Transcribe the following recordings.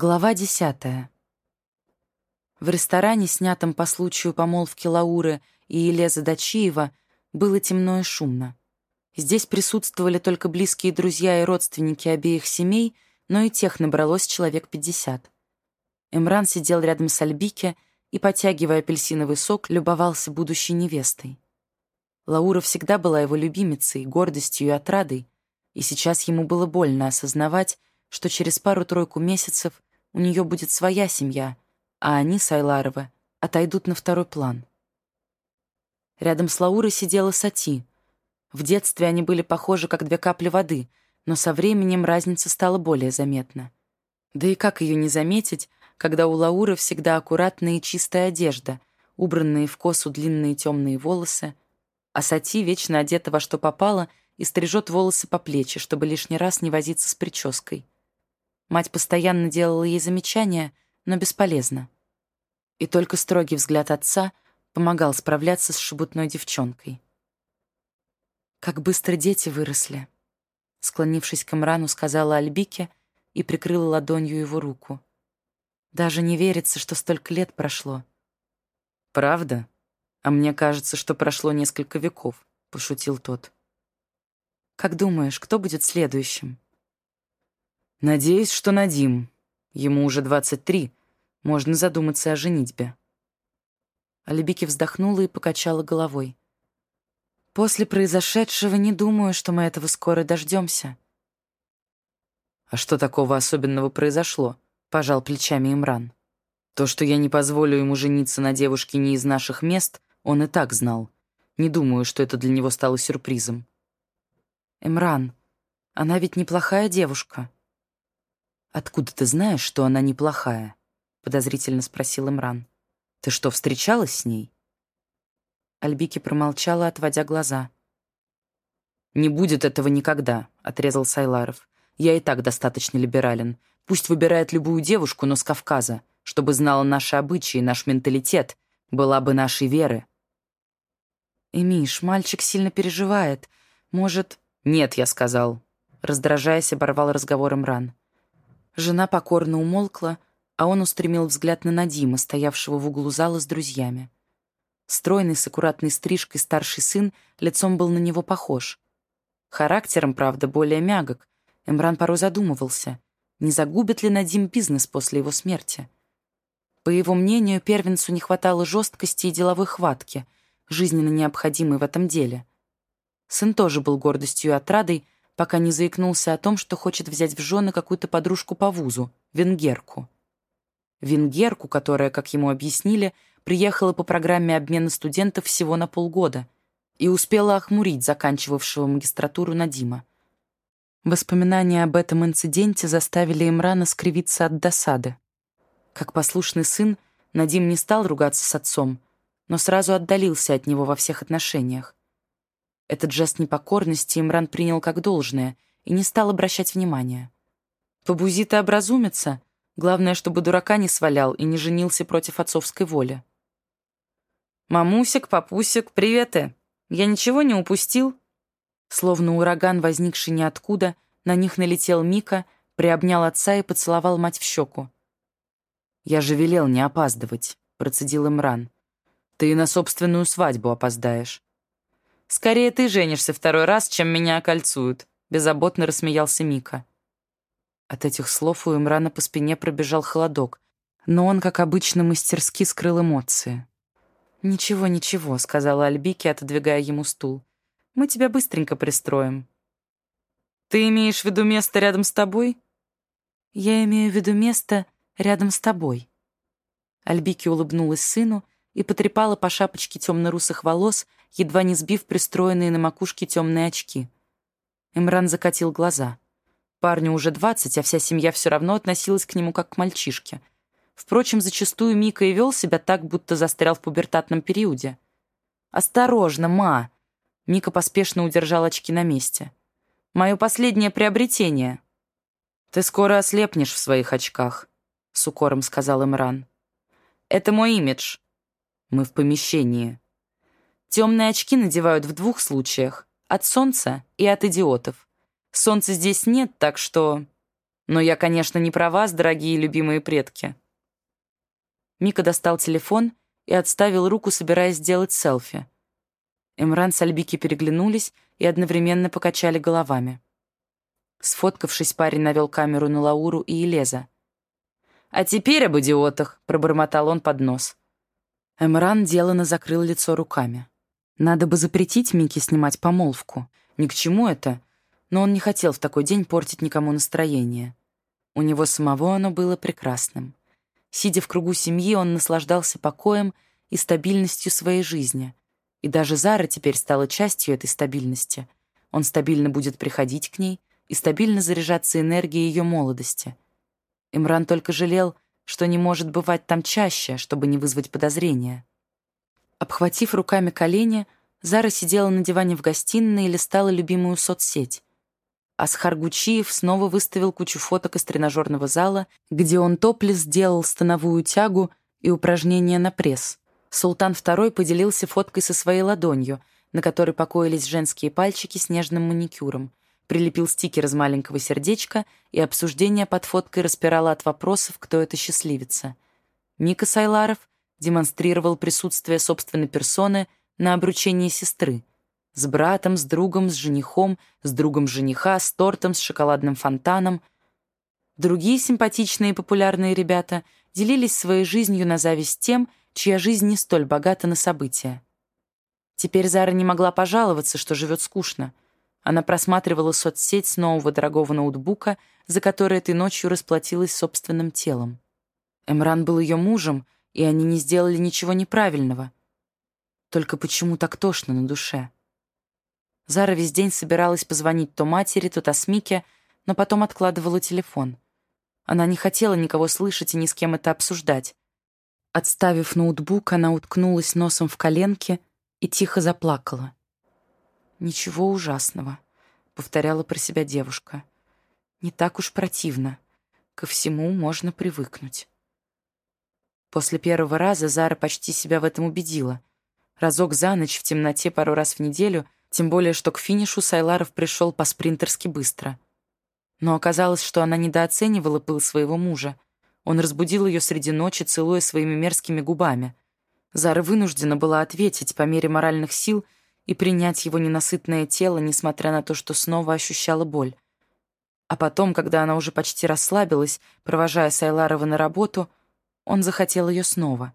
Глава десятая. В ресторане, снятом по случаю помолвки Лауры и Елеза Дачиева, было темно и шумно. Здесь присутствовали только близкие друзья и родственники обеих семей, но и тех набралось человек пятьдесят. Эмран сидел рядом с Альбике и, потягивая апельсиновый сок, любовался будущей невестой. Лаура всегда была его любимицей, гордостью и отрадой, и сейчас ему было больно осознавать, что через пару-тройку месяцев у нее будет своя семья, а они, Сайларовы, отойдут на второй план. Рядом с Лаурой сидела Сати. В детстве они были похожи, как две капли воды, но со временем разница стала более заметна. Да и как ее не заметить, когда у Лауры всегда аккуратная и чистая одежда, убранные в косу длинные темные волосы, а Сати вечно одета во что попало и стрижет волосы по плечи, чтобы лишний раз не возиться с прической. Мать постоянно делала ей замечания, но бесполезно. И только строгий взгляд отца помогал справляться с шебутной девчонкой. «Как быстро дети выросли», — склонившись к Имрану, сказала Альбике и прикрыла ладонью его руку. «Даже не верится, что столько лет прошло». «Правда? А мне кажется, что прошло несколько веков», — пошутил тот. «Как думаешь, кто будет следующим?» Надеюсь, что Надим. Ему уже 23. Можно задуматься о женитьбе. Алибики вздохнула и покачала головой. После произошедшего не думаю, что мы этого скоро дождемся. А что такого особенного произошло? Пожал плечами Имран. То, что я не позволю ему жениться на девушке не из наших мест, он и так знал. Не думаю, что это для него стало сюрпризом. Имран, она ведь неплохая девушка. «Откуда ты знаешь, что она неплохая?» — подозрительно спросил Имран. «Ты что, встречалась с ней?» Альбики промолчала, отводя глаза. «Не будет этого никогда», — отрезал Сайларов. «Я и так достаточно либерален. Пусть выбирает любую девушку, но с Кавказа, чтобы знала наши обычаи, наш менталитет, была бы нашей веры». «Эмиш, мальчик сильно переживает. Может...» «Нет», — я сказал. Раздражаясь, оборвал разговор Имран. Жена покорно умолкла, а он устремил взгляд на Надима, стоявшего в углу зала с друзьями. Стройный, с аккуратной стрижкой старший сын лицом был на него похож. Характером, правда, более мягок. Эмран порой задумывался, не загубит ли Надим бизнес после его смерти. По его мнению, первенцу не хватало жесткости и деловой хватки, жизненно необходимой в этом деле. Сын тоже был гордостью и отрадой, пока не заикнулся о том, что хочет взять в жены какую-то подружку по вузу, венгерку. Венгерку, которая, как ему объяснили, приехала по программе обмена студентов всего на полгода и успела охмурить заканчивавшего магистратуру Надима. Воспоминания об этом инциденте заставили Имрана скривиться от досады. Как послушный сын, Надим не стал ругаться с отцом, но сразу отдалился от него во всех отношениях. Этот жест непокорности Имран принял как должное и не стал обращать внимания. Побузита образумится, главное, чтобы дурака не свалял и не женился против отцовской воли. «Мамусик, папусик, приветы! Я ничего не упустил?» Словно ураган, возникший ниоткуда, на них налетел Мика, приобнял отца и поцеловал мать в щеку. «Я же велел не опаздывать», — процедил Имран. «Ты и на собственную свадьбу опоздаешь. «Скорее ты женишься второй раз, чем меня окольцуют», — беззаботно рассмеялся Мика. От этих слов у Имрана по спине пробежал холодок, но он, как обычно, мастерски скрыл эмоции. «Ничего, ничего», — сказала Альбики, отодвигая ему стул. «Мы тебя быстренько пристроим». «Ты имеешь в виду место рядом с тобой?» «Я имею в виду место рядом с тобой». Альбики улыбнулась сыну и потрепала по шапочке темно-русых волос, едва не сбив пристроенные на макушке темные очки. Эмран закатил глаза. Парню уже двадцать, а вся семья все равно относилась к нему как к мальчишке. Впрочем, зачастую Мика и вел себя так, будто застрял в пубертатном периоде. «Осторожно, ма!» Мика поспешно удержал очки на месте. «Мое последнее приобретение». «Ты скоро ослепнешь в своих очках», — с укором сказал Имран. «Это мой имидж». «Мы в помещении», Темные очки надевают в двух случаях — от солнца и от идиотов. Солнца здесь нет, так что... Но я, конечно, не про вас, дорогие любимые предки». Мика достал телефон и отставил руку, собираясь сделать селфи. Эмран с Альбики переглянулись и одновременно покачали головами. Сфоткавшись, парень навел камеру на Лауру и Елеза. «А теперь об идиотах», — пробормотал он под нос. Эмран делано закрыл лицо руками. Надо бы запретить Мике снимать помолвку. Ни к чему это, но он не хотел в такой день портить никому настроение. У него самого оно было прекрасным. Сидя в кругу семьи, он наслаждался покоем и стабильностью своей жизни. И даже Зара теперь стала частью этой стабильности. Он стабильно будет приходить к ней и стабильно заряжаться энергией ее молодости. Имран только жалел, что не может бывать там чаще, чтобы не вызвать подозрения. Обхватив руками колени, Зара сидела на диване в гостиной и листала любимую соцсеть. Асхар Гучиев снова выставил кучу фоток из тренажерного зала, где он топлес сделал становую тягу и упражнения на пресс. Султан II поделился фоткой со своей ладонью, на которой покоились женские пальчики с нежным маникюром, прилепил стикер из маленького сердечка, и обсуждение под фоткой распирало от вопросов, кто это счастливица. Мика Сайларов демонстрировал присутствие собственной персоны на обручении сестры — с братом, с другом, с женихом, с другом жениха, с тортом, с шоколадным фонтаном. Другие симпатичные и популярные ребята делились своей жизнью на зависть тем, чья жизнь не столь богата на события. Теперь Зара не могла пожаловаться, что живет скучно. Она просматривала соцсеть с нового дорогого ноутбука, за который этой ночью расплатилась собственным телом. Эмран был ее мужем, и они не сделали ничего неправильного. Только почему так тошно на душе? Зара весь день собиралась позвонить то матери, то Тасмике, но потом откладывала телефон. Она не хотела никого слышать и ни с кем это обсуждать. Отставив ноутбук, она уткнулась носом в коленки и тихо заплакала. «Ничего ужасного», — повторяла про себя девушка. «Не так уж противно. Ко всему можно привыкнуть». После первого раза Зара почти себя в этом убедила. Разок за ночь в темноте пару раз в неделю — тем более, что к финишу Сайларов пришел по-спринтерски быстро. Но оказалось, что она недооценивала пыл своего мужа. Он разбудил ее среди ночи, целуя своими мерзкими губами. Зара вынуждена была ответить по мере моральных сил и принять его ненасытное тело, несмотря на то, что снова ощущала боль. А потом, когда она уже почти расслабилась, провожая Сайларова на работу, он захотел ее снова.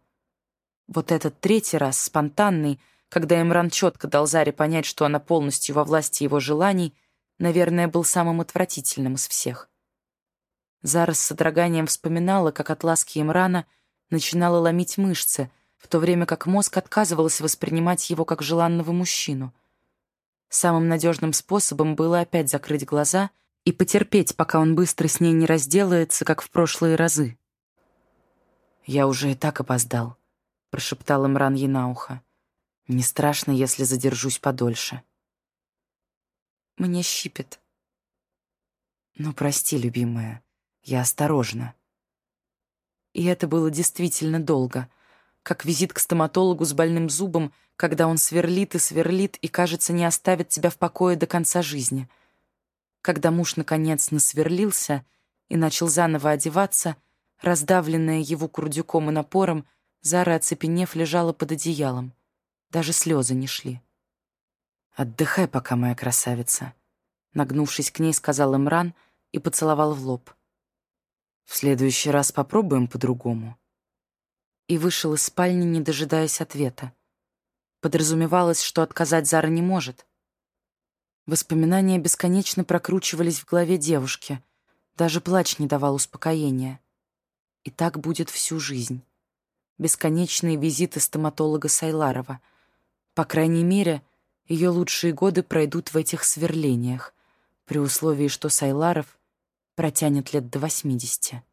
Вот этот третий раз, спонтанный, когда Эмран четко дал Заре понять, что она полностью во власти его желаний, наверное, был самым отвратительным из всех. Зара с содроганием вспоминала, как от ласки Имрана начинала ломить мышцы, в то время как мозг отказывался воспринимать его как желанного мужчину. Самым надежным способом было опять закрыть глаза и потерпеть, пока он быстро с ней не разделается, как в прошлые разы. «Я уже и так опоздал», — прошептал Имран ей на ухо. Не страшно, если задержусь подольше. Мне щипет. Ну, прости, любимая, я осторожна. И это было действительно долго, как визит к стоматологу с больным зубом, когда он сверлит и сверлит и, кажется, не оставит тебя в покое до конца жизни. Когда муж, наконец, насверлился и начал заново одеваться, раздавленная его курдюком и напором, Зара, оцепенев, лежала под одеялом. Даже слезы не шли. «Отдыхай пока, моя красавица», — нагнувшись к ней, сказал Имран и поцеловал в лоб. «В следующий раз попробуем по-другому». И вышел из спальни, не дожидаясь ответа. Подразумевалось, что отказать Зара не может. Воспоминания бесконечно прокручивались в голове девушки. Даже плач не давал успокоения. И так будет всю жизнь. Бесконечные визиты стоматолога Сайларова — по крайней мере, ее лучшие годы пройдут в этих сверлениях, при условии, что Сайларов протянет лет до восьмидесяти.